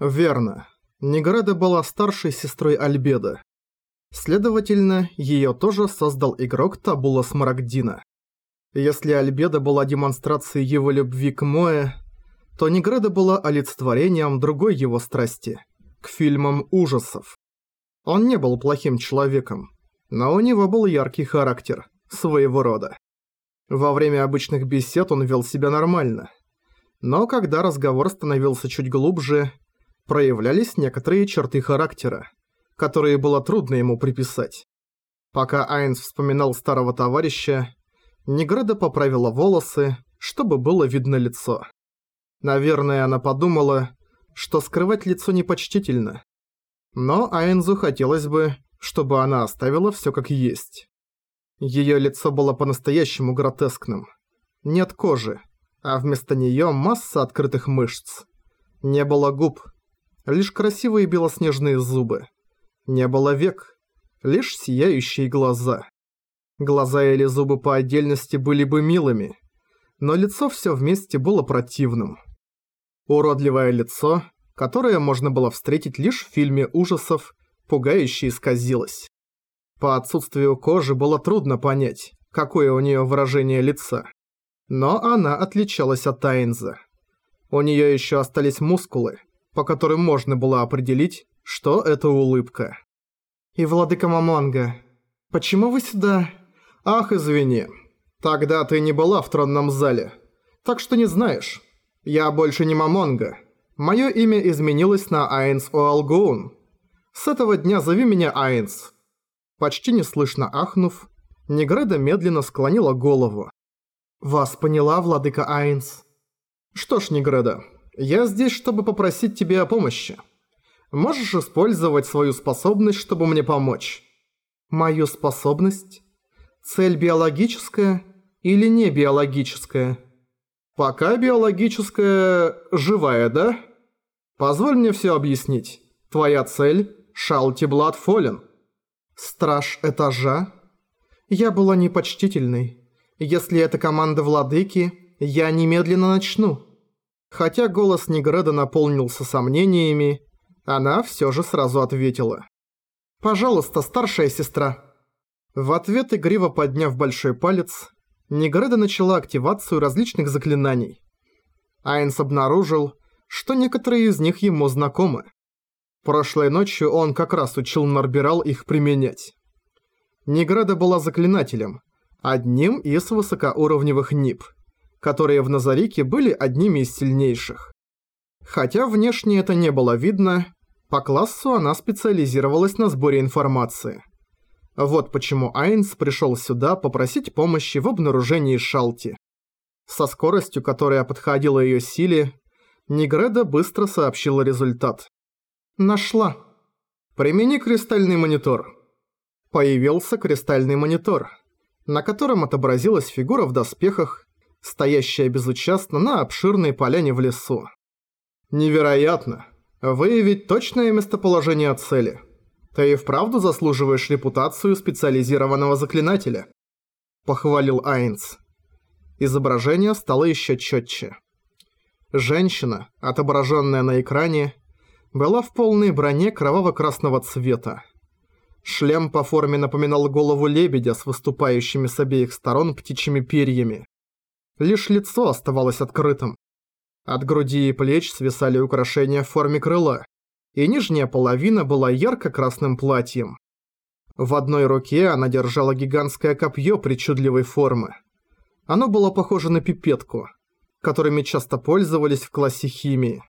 Верно. Неграда была старшей сестрой Альбеда. Следовательно, её тоже создал игрок Табула Смарагдина. Если Альбеда была демонстрацией его любви к Моэ, то Неграда была олицетворением другой его страсти – к фильмам ужасов. Он не был плохим человеком, но у него был яркий характер, своего рода. Во время обычных бесед он вел себя нормально. Но когда разговор становился чуть глубже, проявлялись некоторые черты характера, которые было трудно ему приписать. Пока Айнс вспоминал старого товарища, Негреда поправила волосы, чтобы было видно лицо. Наверное, она подумала, что скрывать лицо непочтительно. Но Айнзу хотелось бы, чтобы она оставила всё как есть. Её лицо было по-настоящему гротескным. Нет кожи, а вместо неё масса открытых мышц. Не было губ, лишь красивые белоснежные зубы. Не было век, лишь сияющие глаза. Глаза или зубы по отдельности были бы милыми, но лицо всё вместе было противным. Уродливое лицо, которое можно было встретить лишь в фильме ужасов, пугающе исказилось. По отсутствию кожи было трудно понять, какое у нее выражение лица. Но она отличалась от Тайнза. У нее еще остались мускулы, по которым можно было определить, что это улыбка. «И владыка Мамонга, почему вы сюда?» «Ах, извини. Тогда ты не была в тронном зале. Так что не знаешь. Я больше не Мамонга. Мое имя изменилось на Айнс Оалгоун. С этого дня зови меня Айнс». Почти неслышно ахнув, Негреда медленно склонила голову. «Вас поняла, владыка Айнс?» «Что ж, Негреда, я здесь, чтобы попросить тебе о помощи. Можешь использовать свою способность, чтобы мне помочь?» «Мою способность? Цель биологическая или не биологическая?» «Пока биологическая... живая, да? Позволь мне все объяснить. Твоя цель – Шалти Блад Фолен». Страж этажа? Я была непочтительной. Если это команда владыки, я немедленно начну. Хотя голос Негреда наполнился сомнениями, она всё же сразу ответила. «Пожалуйста, старшая сестра». В ответ игриво подняв большой палец, Негреда начала активацию различных заклинаний. Айнс обнаружил, что некоторые из них ему знакомы. Прошлой ночью он как раз учил Нарбирал их применять. Неграда была заклинателем, одним из высокоуровневых НИП, которые в Назарике были одними из сильнейших. Хотя внешне это не было видно, по классу она специализировалась на сборе информации. Вот почему Айнс пришел сюда попросить помощи в обнаружении Шалти. Со скоростью, которая подходила ее силе, Негреда быстро сообщила результат. Нашла. Примени кристальный монитор. Появился кристальный монитор, на котором отобразилась фигура в доспехах, стоящая безучастно на обширной поляне в лесу. Невероятно. Выявить точное местоположение цели. Ты и вправду заслуживаешь репутацию специализированного заклинателя. Похвалил Айнс. Изображение стало еще четче. Женщина, отображенная на экране, была в полной броне кроваво-красного цвета. Шлем по форме напоминал голову лебедя с выступающими с обеих сторон птичьими перьями. Лишь лицо оставалось открытым. От груди и плеч свисали украшения в форме крыла, и нижняя половина была ярко-красным платьем. В одной руке она держала гигантское копье причудливой формы. Оно было похоже на пипетку, которыми часто пользовались в классе химии.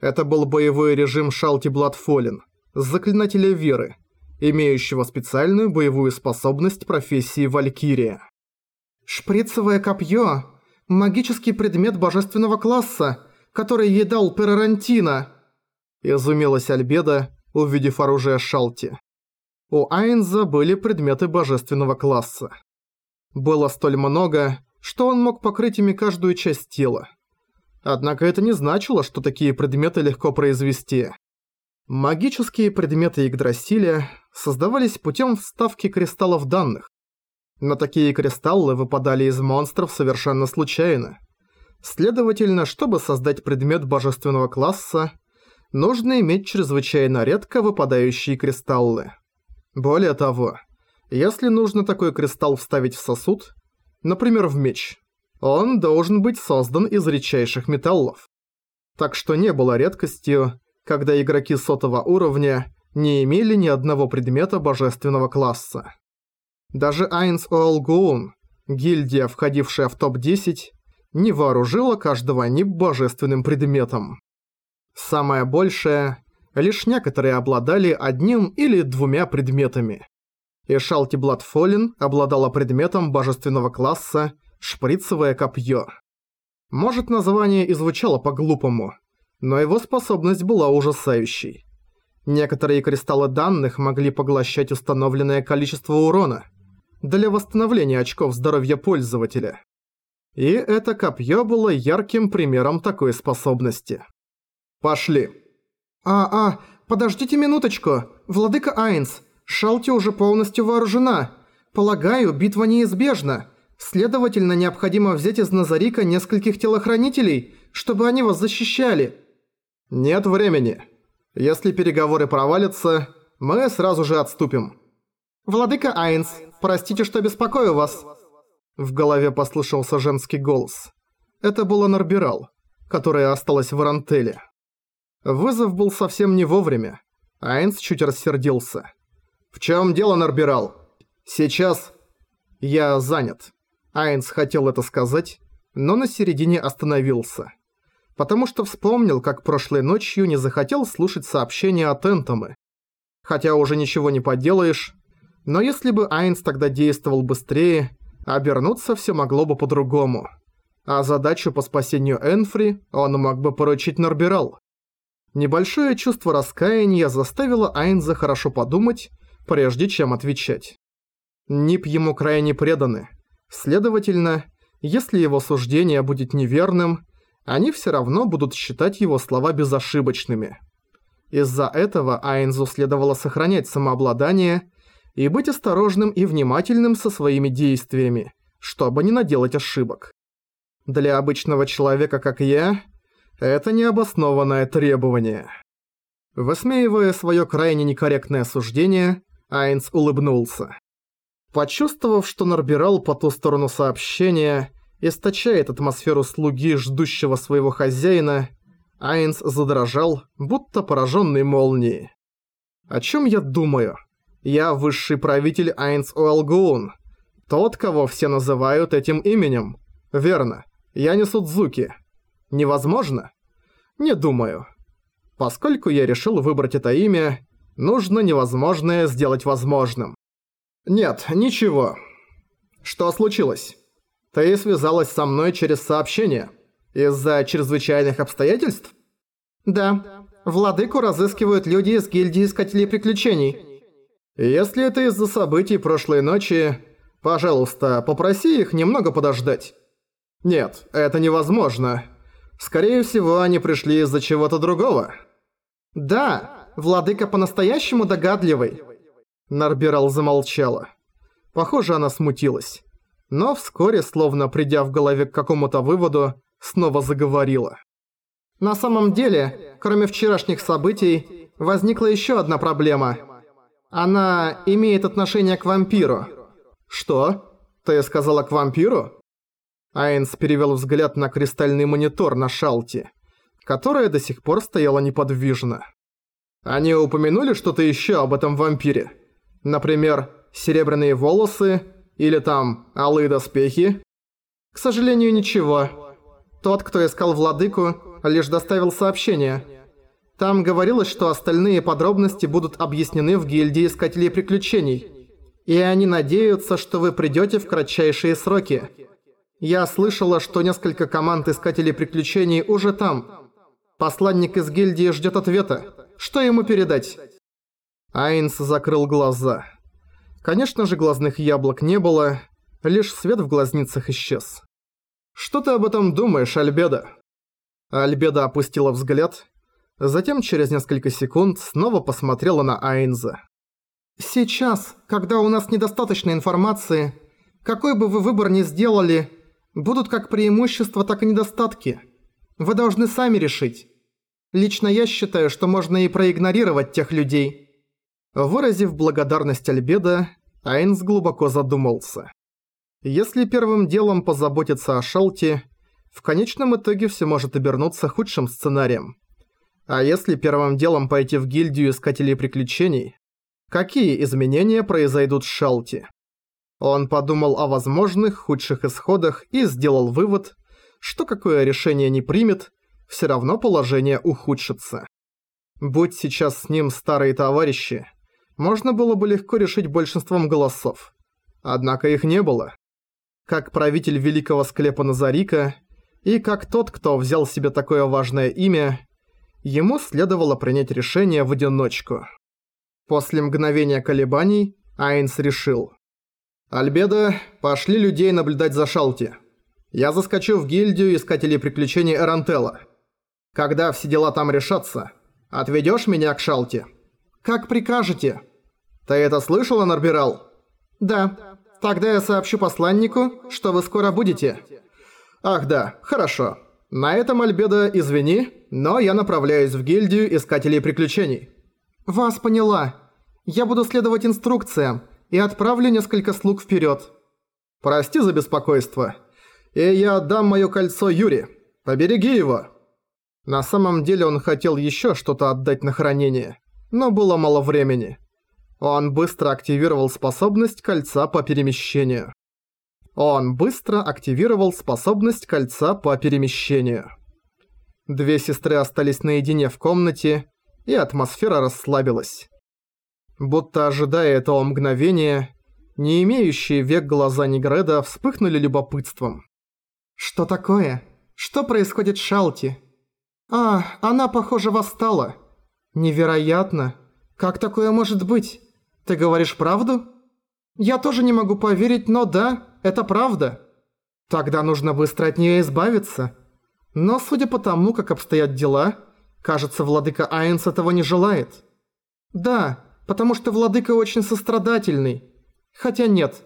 Это был боевой режим Шалти Бладфолен, заклинателя веры, имеющего специальную боевую способность профессии Валькирия. «Шприцевое копье – магический предмет божественного класса, который ей дал Перарантино!» Изумилась Альбеда, увидев оружие Шалти. У Айнза были предметы божественного класса. Было столь много, что он мог покрыть ими каждую часть тела. Однако это не значило, что такие предметы легко произвести. Магические предметы Игдрасиля создавались путем вставки кристаллов данных. Но такие кристаллы выпадали из монстров совершенно случайно. Следовательно, чтобы создать предмет божественного класса, нужно иметь чрезвычайно редко выпадающие кристаллы. Более того, если нужно такой кристалл вставить в сосуд, например, в меч, он должен быть создан из редчайших металлов. Так что не было редкостью, когда игроки сотого уровня не имели ни одного предмета божественного класса. Даже Айнс Оалгуун, гильдия, входившая в топ-10, не вооружила каждого НИП божественным предметом. Самое большее, лишь некоторые обладали одним или двумя предметами. И Шалти Бладфолин обладала предметом божественного класса «Шприцевое копье». Может, название и звучало по-глупому, но его способность была ужасающей. Некоторые кристаллы данных могли поглощать установленное количество урона для восстановления очков здоровья пользователя. И это копье было ярким примером такой способности. «Пошли!» «А-а, подождите минуточку, владыка Айнс, Шалти уже полностью вооружена. Полагаю, битва неизбежна. Следовательно, необходимо взять из Назарика нескольких телохранителей, чтобы они вас защищали». «Нет времени. Если переговоры провалятся, мы сразу же отступим». «Владыка Айнс, простите, что беспокою вас». В голове послышался женский голос. Это была Нарбирал, которая осталась в Арантеле. Вызов был совсем не вовремя. Айнс чуть рассердился. «В чем дело, Нарбирал? Сейчас...» «Я занят». Айнс хотел это сказать, но на середине остановился. Потому что вспомнил, как прошлой ночью не захотел слушать сообщения от Энтомы. Хотя уже ничего не поделаешь, но если бы Айнс тогда действовал быстрее, обернуться все могло бы по-другому. А задачу по спасению Энфри он мог бы поручить Норбирал. Небольшое чувство раскаяния заставило Айнза хорошо подумать, прежде чем отвечать. Нип ему крайне преданы. Следовательно, если его суждение будет неверным, они все равно будут считать его слова безошибочными. Из-за этого Айнзу следовало сохранять самообладание и быть осторожным и внимательным со своими действиями, чтобы не наделать ошибок. Для обычного человека, как я, это необоснованное требование. Высмеивая свое крайне некорректное суждение, Айнс улыбнулся. Почувствовав, что Норбирал по ту сторону сообщения источает атмосферу слуги, ждущего своего хозяина, Айнс задрожал, будто пораженный молнией. О чем я думаю? Я высший правитель Айнс Уэлгуун. Тот, кого все называют этим именем. Верно. Я не Судзуки. Невозможно? Не думаю. Поскольку я решил выбрать это имя, нужно невозможное сделать возможным. Нет, ничего. Что случилось? Ты связалась со мной через сообщение. Из-за чрезвычайных обстоятельств? Да. Владыку разыскивают люди из гильдии Искателей Приключений. Если это из-за событий прошлой ночи, пожалуйста, попроси их немного подождать. Нет, это невозможно. Скорее всего, они пришли из-за чего-то другого. Да, владыка по-настоящему догадливый. Нарбирал замолчала. Похоже, она смутилась. Но вскоре, словно придя в голове к какому-то выводу, снова заговорила. На самом деле, кроме вчерашних событий, возникла еще одна проблема. Она имеет отношение к вампиру. Что? Ты сказала к вампиру? Айнс перевел взгляд на кристальный монитор на шалте, которая до сих пор стояла неподвижно. Они упомянули что-то еще об этом вампире? Например, серебряные волосы или там алые доспехи? К сожалению, ничего. Тот, кто искал владыку, лишь доставил сообщение. Там говорилось, что остальные подробности будут объяснены в гильдии Искателей Приключений. И они надеются, что вы придете в кратчайшие сроки. Я слышала, что несколько команд Искателей Приключений уже там. Посланник из гильдии ждет ответа. Что ему передать? Айнс закрыл глаза. Конечно же, глазных яблок не было, лишь свет в глазницах исчез. «Что ты об этом думаешь, Альбеда?» Альбеда опустила взгляд, затем через несколько секунд снова посмотрела на Айнза. «Сейчас, когда у нас недостаточно информации, какой бы вы выбор ни сделали, будут как преимущества, так и недостатки. Вы должны сами решить. Лично я считаю, что можно и проигнорировать тех людей». Выразив благодарность Альбеда, Айнс глубоко задумался. Если первым делом позаботиться о Шалте, в конечном итоге все может обернуться худшим сценарием. А если первым делом пойти в гильдию Искателей Приключений, какие изменения произойдут с Шалти? Он подумал о возможных худших исходах и сделал вывод, что какое решение не примет, все равно положение ухудшится. Будь сейчас с ним старые товарищи, можно было бы легко решить большинством голосов. Однако их не было. Как правитель великого склепа Назарика и как тот, кто взял себе такое важное имя, ему следовало принять решение в одиночку. После мгновения колебаний Айнс решил. «Альбедо, пошли людей наблюдать за Шалти. Я заскочу в гильдию искателей приключений Эрантелла. Когда все дела там решатся, отведёшь меня к Шалти?» «Как прикажете». «Ты это слышала, Нарбирал?» «Да. Тогда я сообщу посланнику, что вы скоро будете». «Ах да, хорошо. На этом, Альбедо, извини, но я направляюсь в гильдию Искателей Приключений». «Вас поняла. Я буду следовать инструкциям и отправлю несколько слуг вперед. «Прости за беспокойство. И я отдам моё кольцо Юре. Побереги его». На самом деле он хотел еще что-то отдать на хранение, но было мало времени. Он быстро активировал способность кольца по перемещению. Он быстро активировал способность кольца по перемещению. Две сестры остались наедине в комнате, и атмосфера расслабилась. Будто ожидая этого мгновения, не имеющие век глаза Негреда вспыхнули любопытством. «Что такое? Что происходит с Шалти?» «А, она, похоже, восстала. Невероятно. Как такое может быть? Ты говоришь правду?» «Я тоже не могу поверить, но да, это правда. Тогда нужно быстро от нее избавиться. Но судя по тому, как обстоят дела, кажется, владыка Айнс этого не желает. Да, потому что владыка очень сострадательный. Хотя нет,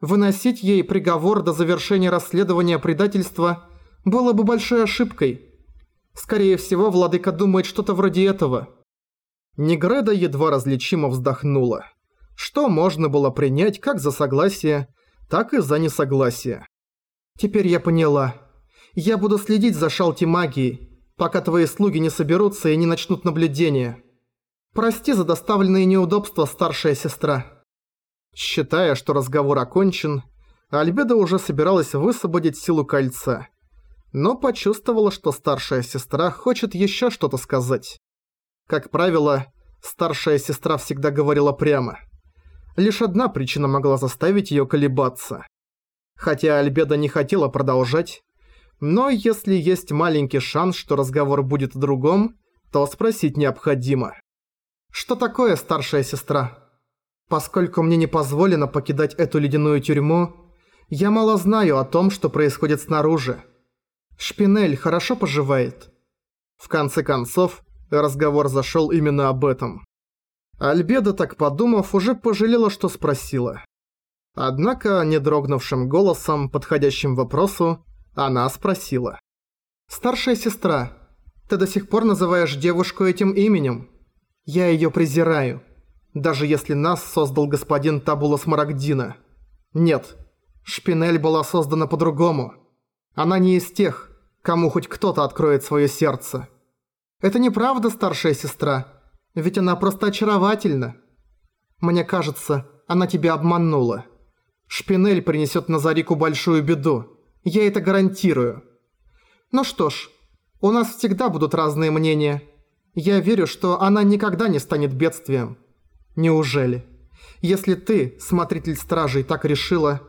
выносить ей приговор до завершения расследования предательства было бы большой ошибкой. Скорее всего, владыка думает что-то вроде этого. Негреда едва различимо вздохнула. Что можно было принять как за согласие, так и за несогласие. «Теперь я поняла. Я буду следить за шалти магией, пока твои слуги не соберутся и не начнут наблюдение. Прости за доставленные неудобства, старшая сестра». Считая, что разговор окончен, Альбеда уже собиралась высвободить силу кольца, но почувствовала, что старшая сестра хочет еще что-то сказать. Как правило, старшая сестра всегда говорила прямо – Лишь одна причина могла заставить её колебаться. Хотя Альбеда не хотела продолжать, но если есть маленький шанс, что разговор будет о другом, то спросить необходимо. «Что такое, старшая сестра? Поскольку мне не позволено покидать эту ледяную тюрьму, я мало знаю о том, что происходит снаружи. Шпинель хорошо поживает». В конце концов, разговор зашёл именно об этом. Альбеда, так подумав, уже пожалела, что спросила. Однако, не дрогнувшим голосом, подходящим вопросу, она спросила. «Старшая сестра, ты до сих пор называешь девушку этим именем? Я её презираю, даже если нас создал господин Табула Смарагдина. Нет, Шпинель была создана по-другому. Она не из тех, кому хоть кто-то откроет своё сердце. Это неправда, старшая сестра?» Ведь она просто очаровательна. Мне кажется, она тебя обманула. Шпинель принесет Назарику большую беду. Я это гарантирую. Ну что ж, у нас всегда будут разные мнения. Я верю, что она никогда не станет бедствием. Неужели? Если ты, смотритель стражей, так решила,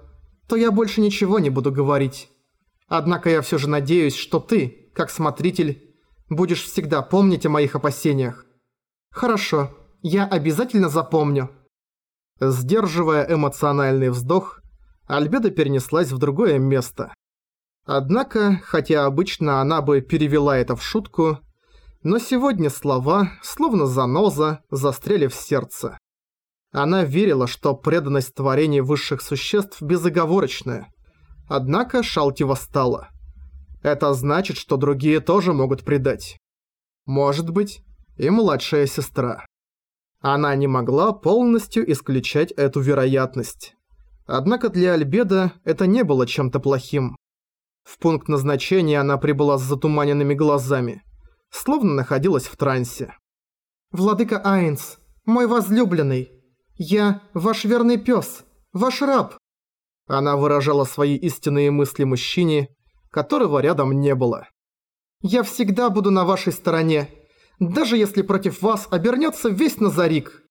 то я больше ничего не буду говорить. Однако я все же надеюсь, что ты, как смотритель, будешь всегда помнить о моих опасениях. «Хорошо, я обязательно запомню». Сдерживая эмоциональный вздох, Альбеда перенеслась в другое место. Однако, хотя обычно она бы перевела это в шутку, но сегодня слова, словно заноза, застряли в сердце. Она верила, что преданность творений высших существ безоговорочная. Однако Шалти восстала. Это значит, что другие тоже могут предать. Может быть, и младшая сестра. Она не могла полностью исключать эту вероятность. Однако для Альбеда это не было чем-то плохим. В пункт назначения она прибыла с затуманенными глазами, словно находилась в трансе. «Владыка Айнс, мой возлюбленный, я ваш верный пес, ваш раб!» Она выражала свои истинные мысли мужчине, которого рядом не было. «Я всегда буду на вашей стороне, даже если против вас обернется весь Назарик!»